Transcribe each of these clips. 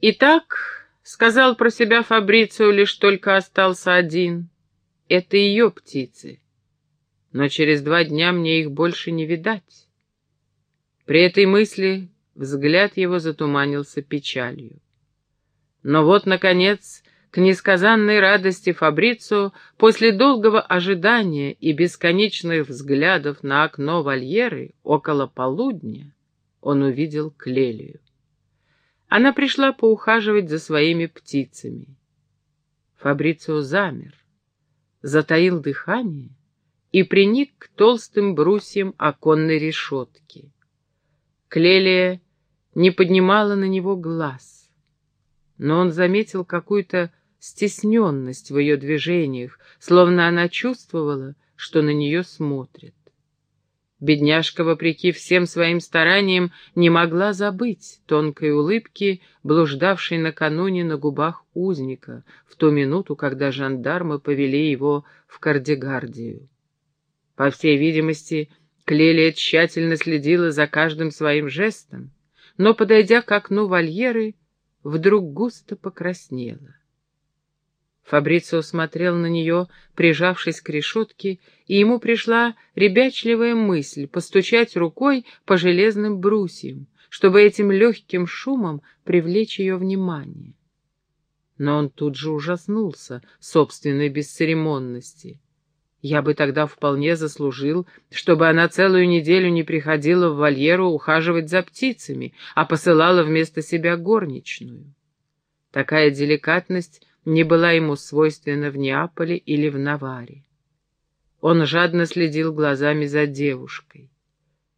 Итак, сказал про себя Фабрицио, лишь только остался один. Это ее птицы. Но через два дня мне их больше не видать. При этой мысли взгляд его затуманился печалью. Но вот, наконец, к несказанной радости Фабрицио после долгого ожидания и бесконечных взглядов на окно вольеры около полудня он увидел Клелию. Она пришла поухаживать за своими птицами. Фабрицио замер, затаил дыхание и приник к толстым брусьям оконной решетки. Клелия не поднимала на него глаз, но он заметил какую-то стесненность в ее движениях, словно она чувствовала, что на нее смотрят. Бедняжка, вопреки всем своим стараниям, не могла забыть тонкой улыбки, блуждавшей накануне на губах узника, в ту минуту, когда жандармы повели его в кардигардию. По всей видимости, Клелия тщательно следила за каждым своим жестом, но, подойдя к окну вольеры, вдруг густо покраснела. Фабрицио смотрел на нее, прижавшись к решетке, и ему пришла ребячливая мысль постучать рукой по железным брусьям, чтобы этим легким шумом привлечь ее внимание. Но он тут же ужаснулся собственной бесцеремонности. Я бы тогда вполне заслужил, чтобы она целую неделю не приходила в вольеру ухаживать за птицами, а посылала вместо себя горничную. Такая деликатность не была ему свойственна в Неаполе или в Наваре. Он жадно следил глазами за девушкой.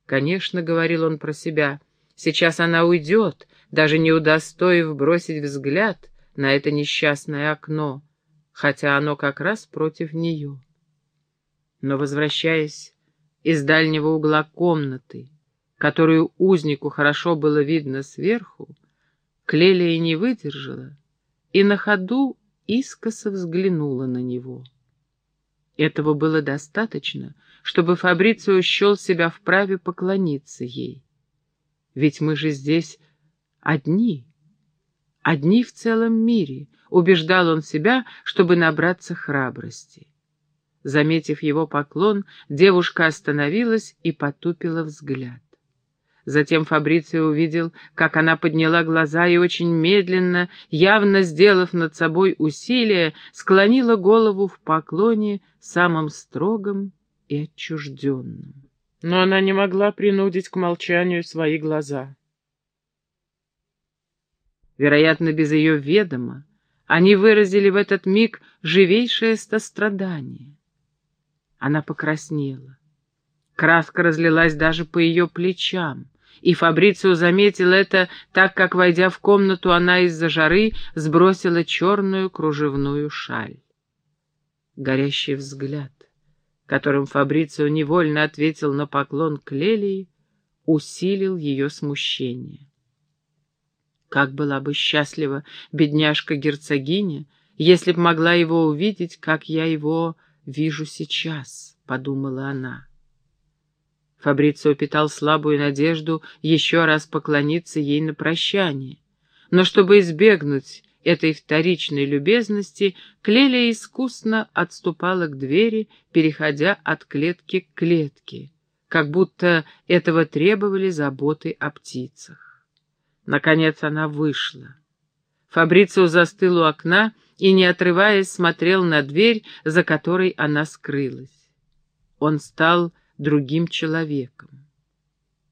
Конечно, — говорил он про себя, — сейчас она уйдет, даже не удостоив бросить взгляд на это несчастное окно, хотя оно как раз против нее. Но, возвращаясь из дальнего угла комнаты, которую узнику хорошо было видно сверху, Клелия не выдержала и на ходу искоса взглянула на него. Этого было достаточно, чтобы Фабрицио счел себя вправе поклониться ей. Ведь мы же здесь одни, одни в целом мире, убеждал он себя, чтобы набраться храбрости. Заметив его поклон, девушка остановилась и потупила взгляд. Затем Фабрицио увидел, как она подняла глаза и очень медленно, явно сделав над собой усилие, склонила голову в поклоне самым строгом и отчужденным. Но она не могла принудить к молчанию свои глаза. Вероятно, без ее ведома они выразили в этот миг живейшее сострадание. Она покраснела. Краска разлилась даже по ее плечам, и Фабрицио заметил это, так как, войдя в комнату, она из-за жары сбросила черную кружевную шаль. Горящий взгляд, которым Фабрицио невольно ответил на поклон к Лелии, усилил ее смущение. Как была бы счастлива бедняжка-герцогиня, если б могла его увидеть, как я его вижу сейчас, — подумала она. Фабрицио питал слабую надежду еще раз поклониться ей на прощание. Но чтобы избегнуть этой вторичной любезности, Клелия искусно отступала к двери, переходя от клетки к клетке, как будто этого требовали заботы о птицах. Наконец она вышла. Фабрицио застыл у окна и, не отрываясь, смотрел на дверь, за которой она скрылась. Он стал другим человеком.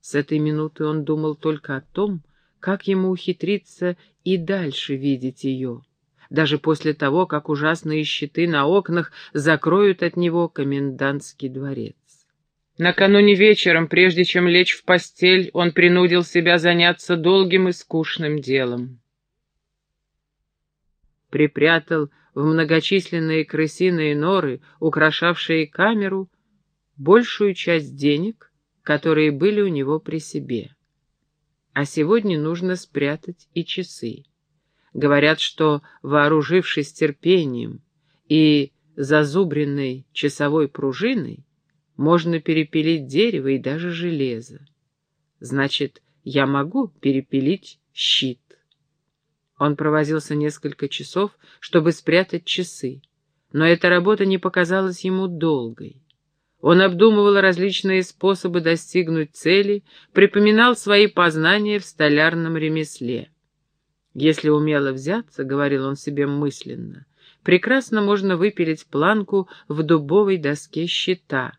С этой минуты он думал только о том, как ему ухитриться и дальше видеть ее, даже после того, как ужасные щиты на окнах закроют от него комендантский дворец. Накануне вечером, прежде чем лечь в постель, он принудил себя заняться долгим и скучным делом припрятал в многочисленные крысиные норы, украшавшие камеру, большую часть денег, которые были у него при себе. А сегодня нужно спрятать и часы. Говорят, что, вооружившись терпением и зазубренной часовой пружиной, можно перепилить дерево и даже железо. Значит, я могу перепилить щит. Он провозился несколько часов, чтобы спрятать часы, но эта работа не показалась ему долгой. Он обдумывал различные способы достигнуть цели, припоминал свои познания в столярном ремесле. «Если умело взяться, — говорил он себе мысленно, — прекрасно можно выпилить планку в дубовой доске щита,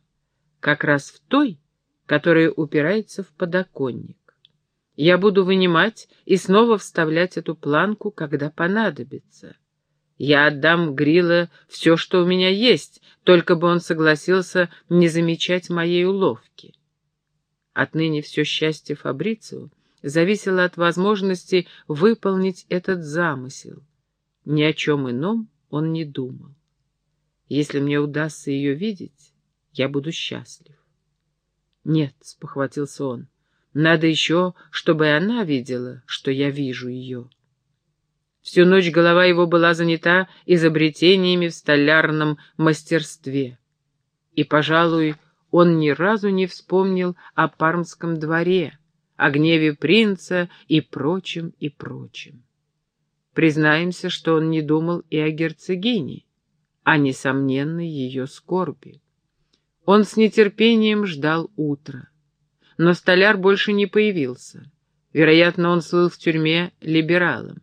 как раз в той, которая упирается в подоконник. Я буду вынимать и снова вставлять эту планку, когда понадобится. Я отдам Грила все, что у меня есть, только бы он согласился не замечать моей уловки. Отныне все счастье Фабрицио зависело от возможности выполнить этот замысел. Ни о чем ином он не думал. Если мне удастся ее видеть, я буду счастлив. Нет, — спохватился он, — надо еще, чтобы она видела, что я вижу ее. Всю ночь голова его была занята изобретениями в столярном мастерстве. И, пожалуй, он ни разу не вспомнил о пармском дворе, о гневе принца и прочем, и прочем. Признаемся, что он не думал и о герцогине, о несомненной ее скорби. Он с нетерпением ждал утра. Но столяр больше не появился. Вероятно, он слыл в тюрьме либералом.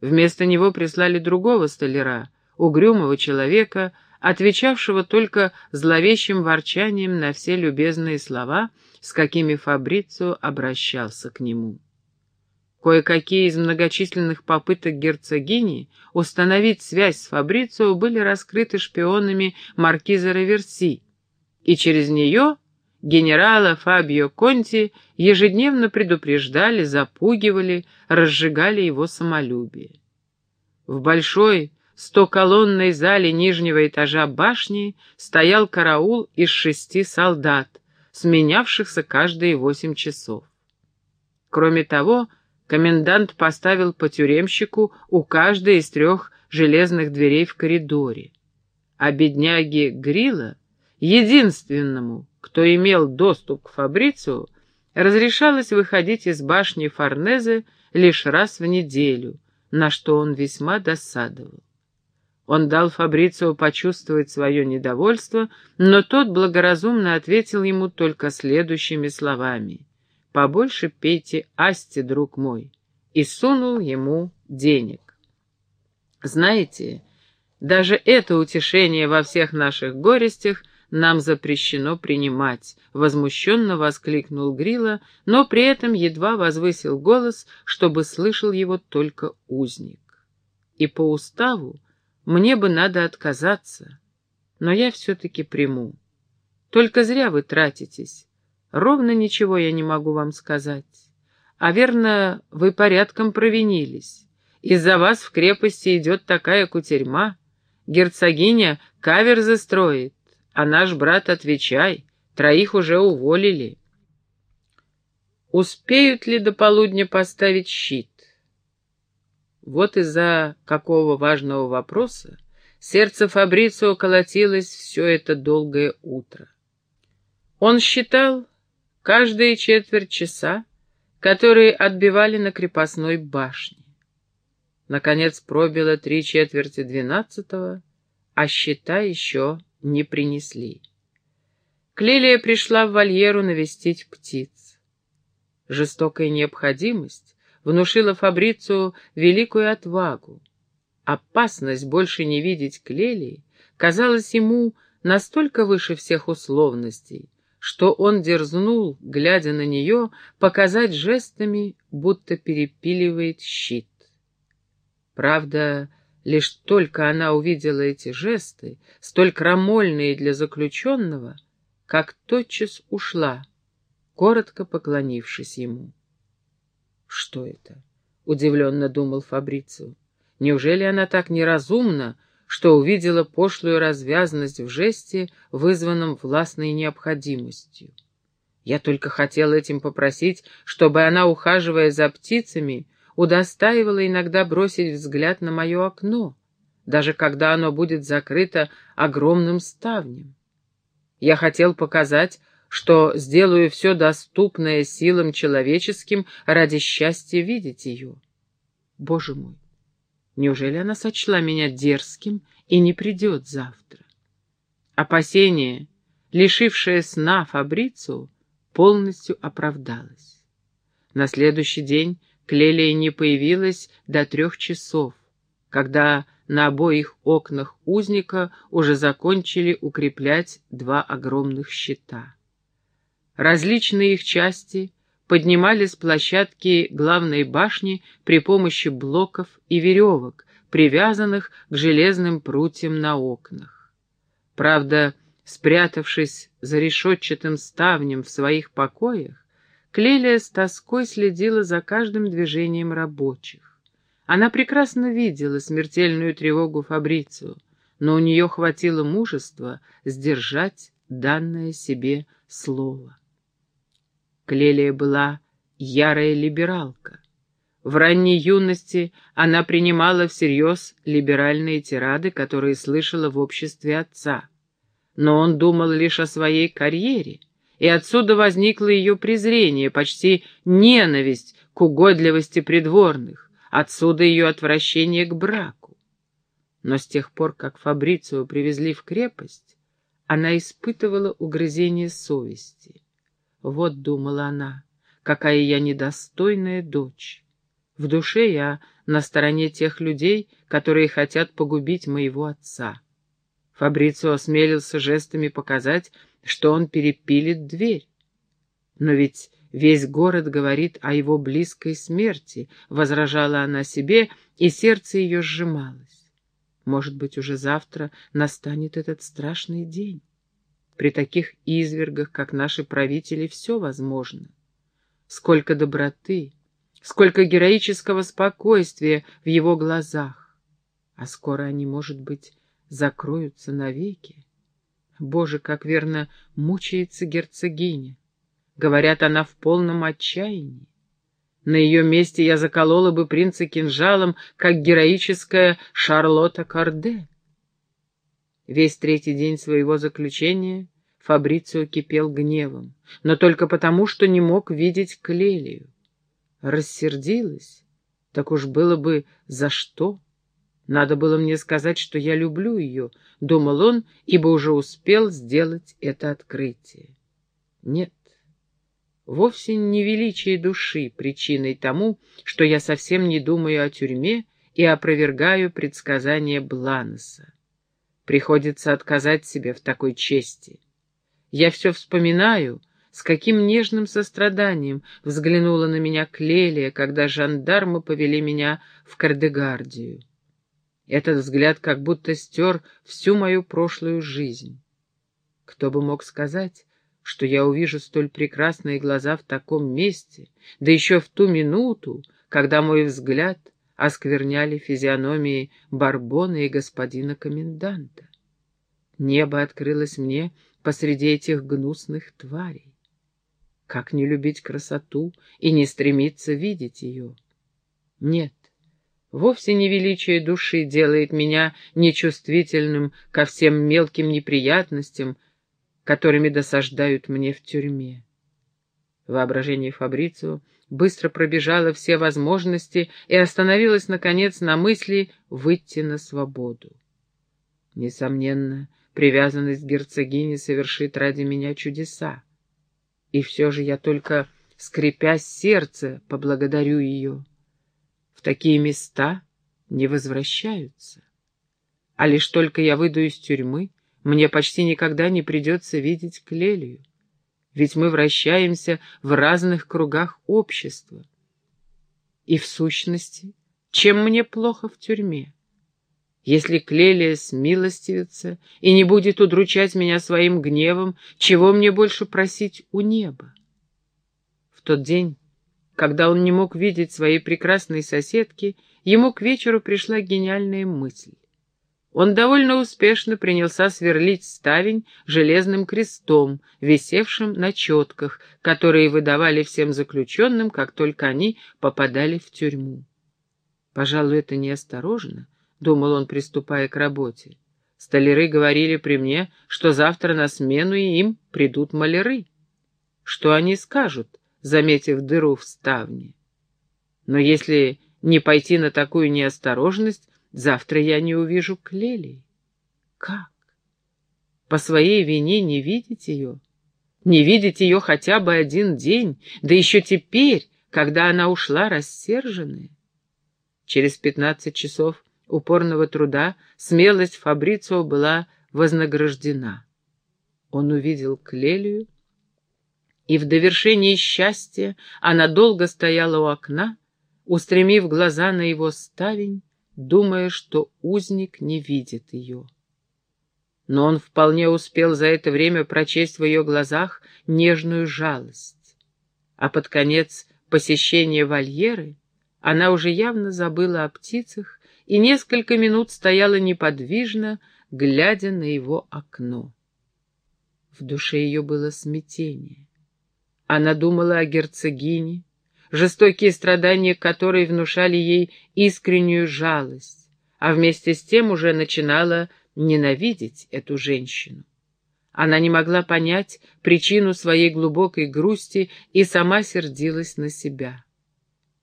Вместо него прислали другого столяра, угрюмого человека, отвечавшего только зловещим ворчанием на все любезные слова, с какими Фабрицио обращался к нему. Кое-какие из многочисленных попыток герцогини установить связь с Фабрицио были раскрыты шпионами маркиза Раверси, и через нее генерала Фабио Конти ежедневно предупреждали, запугивали, разжигали его самолюбие. В большой стоколонной зале нижнего этажа башни стоял караул из шести солдат, сменявшихся каждые восемь часов. Кроме того, комендант поставил по тюремщику у каждой из трех железных дверей в коридоре, а бедняги Грила, единственному, кто имел доступ к Фабрицу, разрешалось выходить из башни Форнезе лишь раз в неделю, на что он весьма досадовал. Он дал Фабрицио почувствовать свое недовольство, но тот благоразумно ответил ему только следующими словами. «Побольше пейте асти, друг мой», и сунул ему денег. Знаете, даже это утешение во всех наших горестях — нам запрещено принимать», — возмущенно воскликнул Грила, но при этом едва возвысил голос, чтобы слышал его только узник. «И по уставу мне бы надо отказаться, но я все-таки приму. Только зря вы тратитесь. Ровно ничего я не могу вам сказать. А верно, вы порядком провинились. Из-за вас в крепости идет такая кутерьма. Герцогиня каверзы строит, а наш брат, отвечай, троих уже уволили. Успеют ли до полудня поставить щит? Вот из-за какого важного вопроса сердце Фабрицио колотилось все это долгое утро. Он считал каждые четверть часа, которые отбивали на крепостной башне. Наконец пробило три четверти двенадцатого, а счета еще не принесли. Клелия пришла в вольеру навестить птиц. Жестокая необходимость внушила Фабрицу великую отвагу. Опасность больше не видеть Клелии казалась ему настолько выше всех условностей, что он дерзнул, глядя на нее, показать жестами, будто перепиливает щит. Правда, Лишь только она увидела эти жесты, столь крамольные для заключенного, как тотчас ушла, коротко поклонившись ему. «Что это?» — удивленно думал Фабрицио. «Неужели она так неразумна, что увидела пошлую развязность в жесте, вызванном властной необходимостью? Я только хотел этим попросить, чтобы она, ухаживая за птицами, удостаивала иногда бросить взгляд на мое окно, даже когда оно будет закрыто огромным ставнем. Я хотел показать, что сделаю все доступное силам человеческим ради счастья видеть ее. Боже мой, неужели она сочла меня дерзким и не придет завтра? Опасение, лишившее сна Фабрицу, полностью оправдалось. На следующий день Клелия не появилась до трех часов, когда на обоих окнах узника уже закончили укреплять два огромных щита. Различные их части поднимали с площадки главной башни при помощи блоков и веревок, привязанных к железным прутьям на окнах. Правда, спрятавшись за решетчатым ставнем в своих покоях, Клелия с тоской следила за каждым движением рабочих. Она прекрасно видела смертельную тревогу Фабрицию, но у нее хватило мужества сдержать данное себе слово. Клелия была ярая либералка. В ранней юности она принимала всерьез либеральные тирады, которые слышала в обществе отца. Но он думал лишь о своей карьере, и отсюда возникло ее презрение, почти ненависть к угодливости придворных, отсюда ее отвращение к браку. Но с тех пор, как Фабрицио привезли в крепость, она испытывала угрызение совести. Вот, думала она, какая я недостойная дочь. В душе я на стороне тех людей, которые хотят погубить моего отца. Фабрицио осмелился жестами показать, что он перепилит дверь. Но ведь весь город говорит о его близкой смерти, возражала она себе, и сердце ее сжималось. Может быть, уже завтра настанет этот страшный день. При таких извергах, как наши правители, все возможно. Сколько доброты, сколько героического спокойствия в его глазах. А скоро они, может быть, закроются навеки. Боже, как верно мучается герцогиня. Говорят, она в полном отчаянии. На ее месте я заколола бы принца кинжалом, как героическая Шарлотта Карде. Весь третий день своего заключения Фабрицио кипел гневом, но только потому, что не мог видеть Клелию. Рассердилась, так уж было бы за что. Надо было мне сказать, что я люблю ее, — думал он, ибо уже успел сделать это открытие. Нет, вовсе не величие души причиной тому, что я совсем не думаю о тюрьме и опровергаю предсказания Бланоса. Приходится отказать себе в такой чести. Я все вспоминаю, с каким нежным состраданием взглянула на меня Клелия, когда жандармы повели меня в Кардегардию. Этот взгляд как будто стер всю мою прошлую жизнь. Кто бы мог сказать, что я увижу столь прекрасные глаза в таком месте, да еще в ту минуту, когда мой взгляд — оскверняли физиономии Барбона и господина коменданта. Небо открылось мне посреди этих гнусных тварей. Как не любить красоту и не стремиться видеть ее? Нет, вовсе не величие души делает меня нечувствительным ко всем мелким неприятностям, которыми досаждают мне в тюрьме. Воображение Фабрицио быстро пробежало все возможности и остановилось, наконец, на мысли выйти на свободу. Несомненно, привязанность герцогини совершит ради меня чудеса. И все же я только, скрипя сердце, поблагодарю ее. В такие места не возвращаются. А лишь только я выйду из тюрьмы, мне почти никогда не придется видеть Клелию ведь мы вращаемся в разных кругах общества. И в сущности, чем мне плохо в тюрьме? Если Клелия смилостивится и не будет удручать меня своим гневом, чего мне больше просить у неба? В тот день, когда он не мог видеть своей прекрасной соседки, ему к вечеру пришла гениальная мысль. Он довольно успешно принялся сверлить ставень железным крестом, висевшим на четках, которые выдавали всем заключенным, как только они попадали в тюрьму. «Пожалуй, это неосторожно», — думал он, приступая к работе. «Столяры говорили при мне, что завтра на смену им придут маляры. Что они скажут, заметив дыру в ставне? Но если не пойти на такую неосторожность, завтра я не увижу Клелии. Как? По своей вине не видеть ее? Не видеть ее хотя бы один день, да еще теперь, когда она ушла рассерженная? Через пятнадцать часов упорного труда смелость Фабрицио была вознаграждена. Он увидел Клелию, и в довершении счастья она долго стояла у окна, устремив глаза на его ставень, думая, что узник не видит ее. Но он вполне успел за это время прочесть в ее глазах нежную жалость. А под конец посещения вольеры она уже явно забыла о птицах и несколько минут стояла неподвижно, глядя на его окно. В душе ее было смятение. Она думала о герцогине, жестокие страдания которой внушали ей искреннюю жалость, а вместе с тем уже начинала ненавидеть эту женщину. Она не могла понять причину своей глубокой грусти и сама сердилась на себя.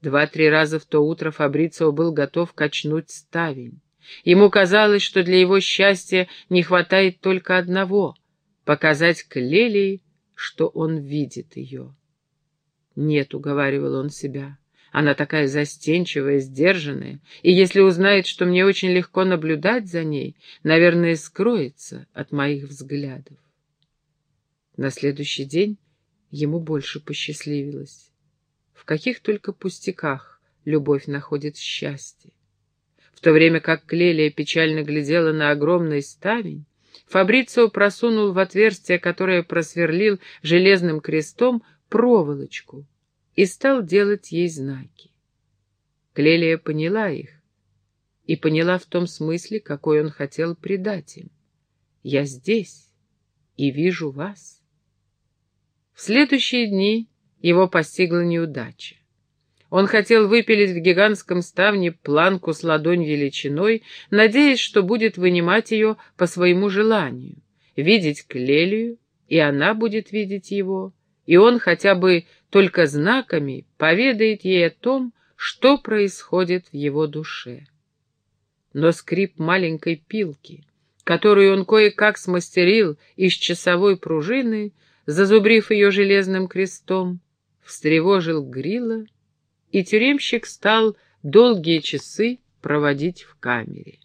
Два-три раза в то утро Фабрицио был готов качнуть ставень. Ему казалось, что для его счастья не хватает только одного — показать Клелии, что он видит ее. «Нет», — уговаривал он себя, — «она такая застенчивая, сдержанная, и если узнает, что мне очень легко наблюдать за ней, наверное, скроется от моих взглядов». На следующий день ему больше посчастливилось. В каких только пустяках любовь находит счастье. В то время как Клелия печально глядела на огромный ставень, Фабрицио просунул в отверстие, которое просверлил железным крестом, проволочку и стал делать ей знаки. Клелия поняла их и поняла в том смысле, какой он хотел придать им. «Я здесь и вижу вас». В следующие дни его постигла неудача. Он хотел выпилить в гигантском ставне планку с ладонь величиной, надеясь, что будет вынимать ее по своему желанию, видеть Клелию, и она будет видеть его, и он хотя бы только знаками поведает ей о том, что происходит в его душе. Но скрип маленькой пилки, которую он кое-как смастерил из часовой пружины, зазубрив ее железным крестом, встревожил Грила и тюремщик стал долгие часы проводить в камере.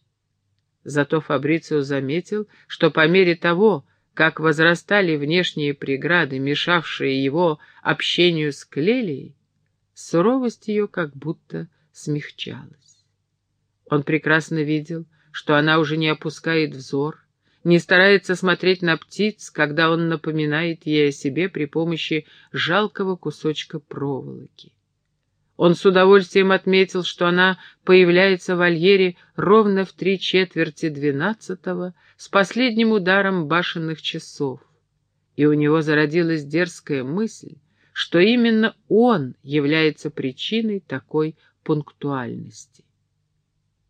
Зато Фабрицио заметил, что по мере того, как возрастали внешние преграды, мешавшие его общению с Клелией, суровость ее как будто смягчалась. Он прекрасно видел, что она уже не опускает взор, не старается смотреть на птиц, когда он напоминает ей о себе при помощи жалкого кусочка проволоки. Он с удовольствием отметил, что она появляется в вольере ровно в три четверти двенадцатого с последним ударом башенных часов. И у него зародилась дерзкая мысль, что именно он является причиной такой пунктуальности.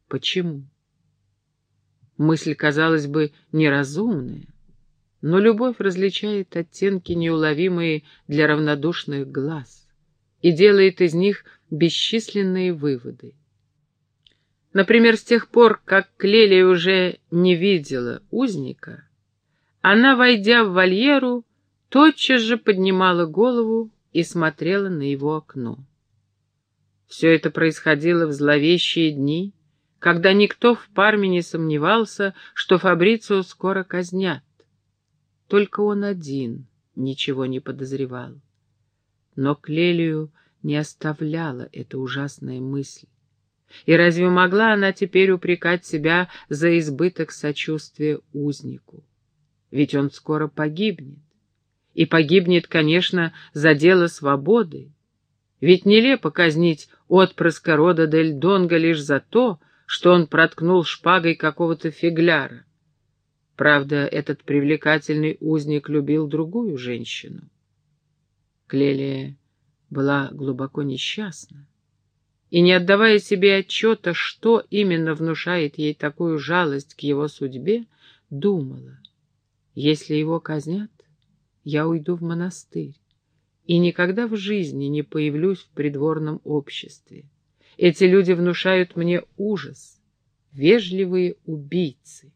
Почему? Мысль, казалось бы, неразумная, но любовь различает оттенки, неуловимые для равнодушных глаз, и делает из них бесчисленные выводы. Например, с тех пор, как Клелия уже не видела узника, она, войдя в вольеру, тотчас же поднимала голову и смотрела на его окно. Все это происходило в зловещие дни, когда никто в Парме не сомневался, что Фабрицио скоро казнят. Только он один ничего не подозревал. Но Клелию не оставляла эта ужасная мысль. И разве могла она теперь упрекать себя за избыток сочувствия узнику? Ведь он скоро погибнет. И погибнет, конечно, за дело свободы. Ведь нелепо казнить отпрыска рода Дель Донго лишь за то, что он проткнул шпагой какого-то фигляра. Правда, этот привлекательный узник любил другую женщину. Клелия была глубоко несчастна. И не отдавая себе отчета, что именно внушает ей такую жалость к его судьбе, думала, если его казнят, я уйду в монастырь и никогда в жизни не появлюсь в придворном обществе. Эти люди внушают мне ужас. Вежливые убийцы.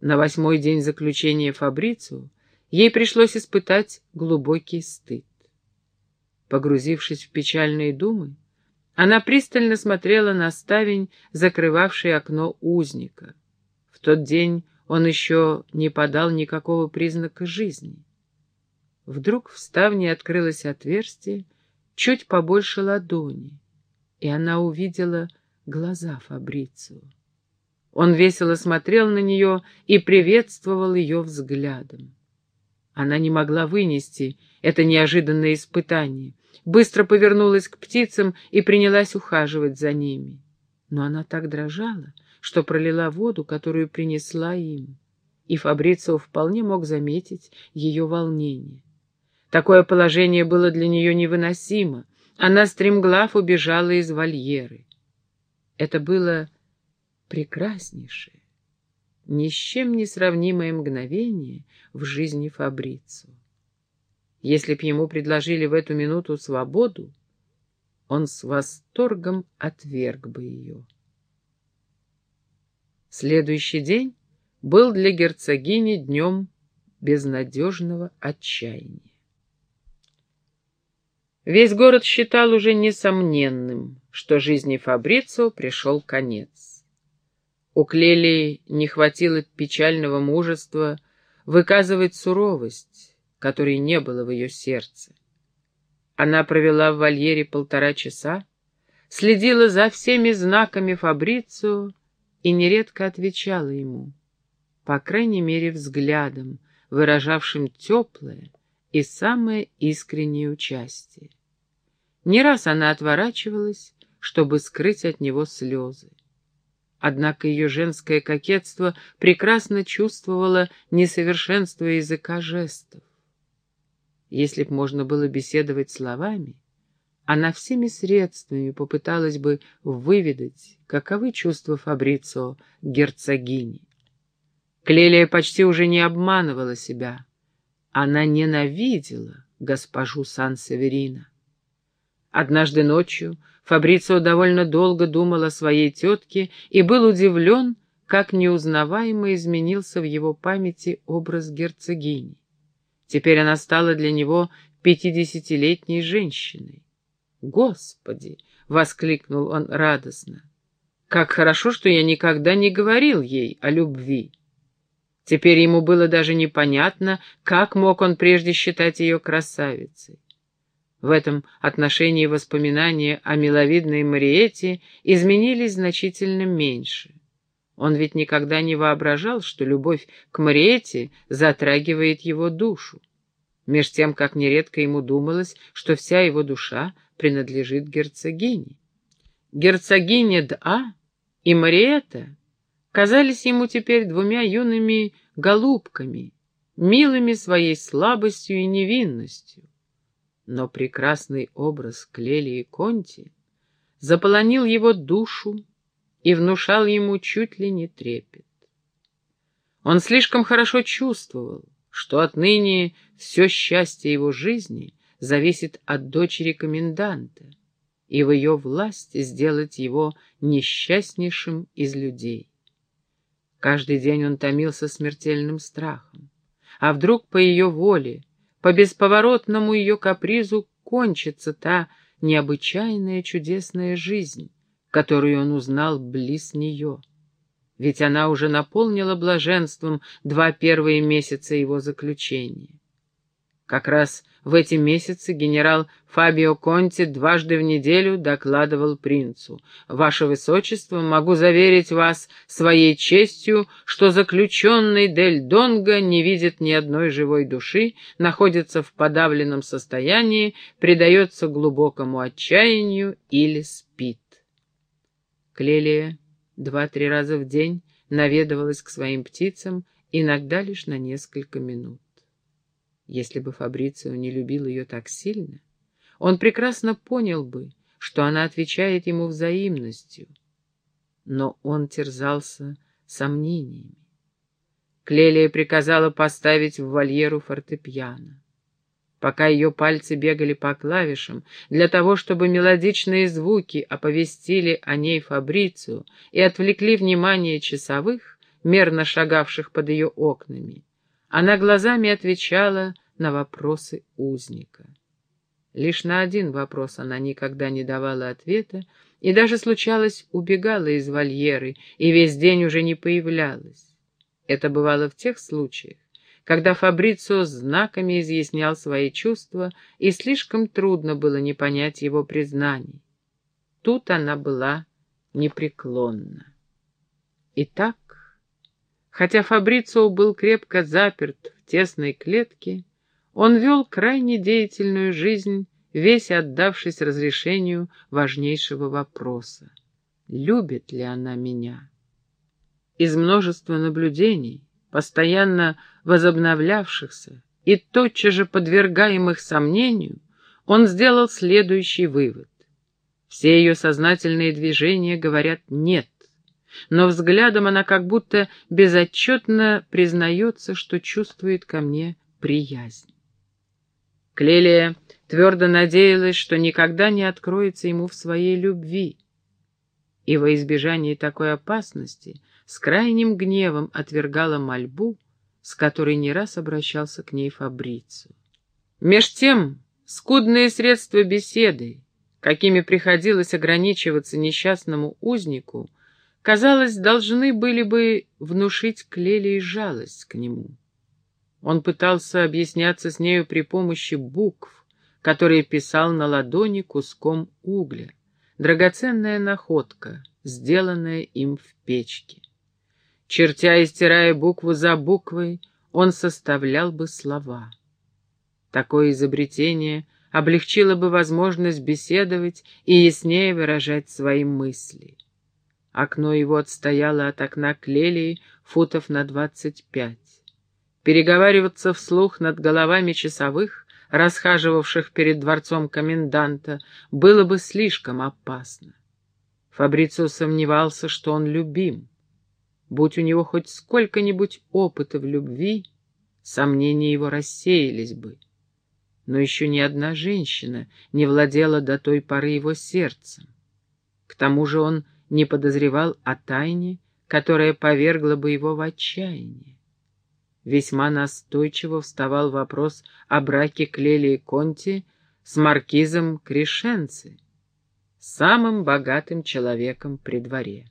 На восьмой день заключения Фабрицу ей пришлось испытать глубокий стыд. Погрузившись в печальные думы, она пристально смотрела на ставень, закрывавший окно узника. В тот день он еще не подал никакого признака жизни. Вдруг в ставне открылось отверстие, чуть побольше ладони, и она увидела глаза Фабрицио. Он весело смотрел на нее и приветствовал ее взглядом. Она не могла вынести это неожиданное испытание, быстро повернулась к птицам и принялась ухаживать за ними. Но она так дрожала, что пролила воду, которую принесла им, и Фабрицио вполне мог заметить ее волнение. Такое положение было для нее невыносимо. Она стремглав убежала из вольеры. Это было прекраснейшее, ни с чем не сравнимое мгновение в жизни Фабрицу. Если б ему предложили в эту минуту свободу, он с восторгом отверг бы ее. Следующий день был для герцогини днем безнадежного отчаяния. Весь город считал уже несомненным, что жизни Фабрицио пришел конец. У Клелии не хватило печального мужества выказывать суровость, которой не было в ее сердце. Она провела в вольере полтора часа, следила за всеми знаками Фабрицио и нередко отвечала ему, по крайней мере взглядом, выражавшим теплое и самое искреннее участие. Не раз она отворачивалась, чтобы скрыть от него слезы. Однако ее женское кокетство прекрасно чувствовало несовершенство языка жестов. Если б можно было беседовать словами, она всеми средствами попыталась бы выведать, каковы чувства Фабрицио герцогини. Клелия почти уже не обманывала себя. Она ненавидела госпожу Сан-Северина. Однажды ночью Фабрицио довольно долго думал о своей тетке и был удивлен, как неузнаваемо изменился в его памяти образ герцогини. Теперь она стала для него пятидесятилетней женщиной. «Господи!» — воскликнул он радостно. «Как хорошо, что я никогда не говорил ей о любви!» Теперь ему было даже непонятно, как мог он прежде считать ее красавицей. В этом отношении воспоминания о миловидной Мариете изменились значительно меньше. Он ведь никогда не воображал, что любовь к Мариете затрагивает его душу. Меж тем, как нередко ему думалось, что вся его душа принадлежит герцогине. Герцогиня Д'a и Мариета казались ему теперь двумя юными голубками, милыми своей слабостью и невинностью но прекрасный образ Клелии Конти заполонил его душу и внушал ему чуть ли не трепет. Он слишком хорошо чувствовал, что отныне все счастье его жизни зависит от дочери коменданта, и в ее власти сделать его несчастнейшим из людей. Каждый день он томился смертельным страхом. А вдруг по ее воле по бесповоротному ее капризу кончится та необычайная чудесная жизнь, которую он узнал близ нее. Ведь она уже наполнила блаженством два первые месяца его заключения. Как раз в эти месяцы генерал Фабио Конти дважды в неделю докладывал принцу. «Ваше Высочество, могу заверить вас своей честью, что заключенный Дель Донго не видит ни одной живой души, находится в подавленном состоянии, предается глубокому отчаянию или спит». Клелия два-три раза в день наведывалась к своим птицам, иногда лишь на несколько минут. Если бы Фабрицио не любил ее так сильно, он прекрасно понял бы, что она отвечает ему взаимностью. Но он терзался сомнениями. Клелия приказала поставить в вольеру фортепиано. Пока ее пальцы бегали по клавишам, для того, чтобы мелодичные звуки оповестили о ней Фабрицию и отвлекли внимание часовых, мерно шагавших под ее окнами. Она глазами отвечала на вопросы узника. Лишь на один вопрос она никогда не давала ответа, и даже случалось убегала из вольеры и весь день уже не появлялась. Это бывало в тех случаях, когда Фабрицио знаками изъяснял свои чувства, и слишком трудно было не понять его признаний. Тут она была непреклонна. Итак, хотя Фабрицио был крепко заперт в тесной клетке, он вел крайне деятельную жизнь, весь отдавшись разрешению важнейшего вопроса. Любит ли она меня? Из множества наблюдений, постоянно возобновлявшихся и тотчас же подвергаемых сомнению, он сделал следующий вывод. Все ее сознательные движения говорят «нет», но взглядом она как будто безотчетно признается, что чувствует ко мне приязнь. Клелия твердо надеялась, что никогда не откроется ему в своей любви, и во избежание такой опасности с крайним гневом отвергала мольбу, с которой не раз обращался к ней Фабрицу. Меж тем, скудные средства беседы, какими приходилось ограничиваться несчастному узнику, казалось, должны были бы внушить Клелии жалость к нему. Он пытался объясняться с нею при помощи букв, которые писал на ладони куском угля. Драгоценная находка, сделанная им в печке. Чертя и стирая букву за буквой, он составлял бы слова. Такое изобретение облегчило бы возможность беседовать и яснее выражать свои мысли. Окно его отстояло от окна Клелии футов на двадцать пять. Переговариваться вслух над головами часовых, расхаживавших перед дворцом коменданта, было бы слишком опасно. Фабрицио сомневался, что он любим. Будь у него хоть сколько-нибудь опыта в любви, сомнения его рассеялись бы. Но еще ни одна женщина не владела до той поры его сердцем. К тому же он не подозревал о тайне, которая повергла бы его в отчаяние. Весьма настойчиво вставал вопрос о браке Клелии Конти с маркизом Кришенци, самым богатым человеком при дворе.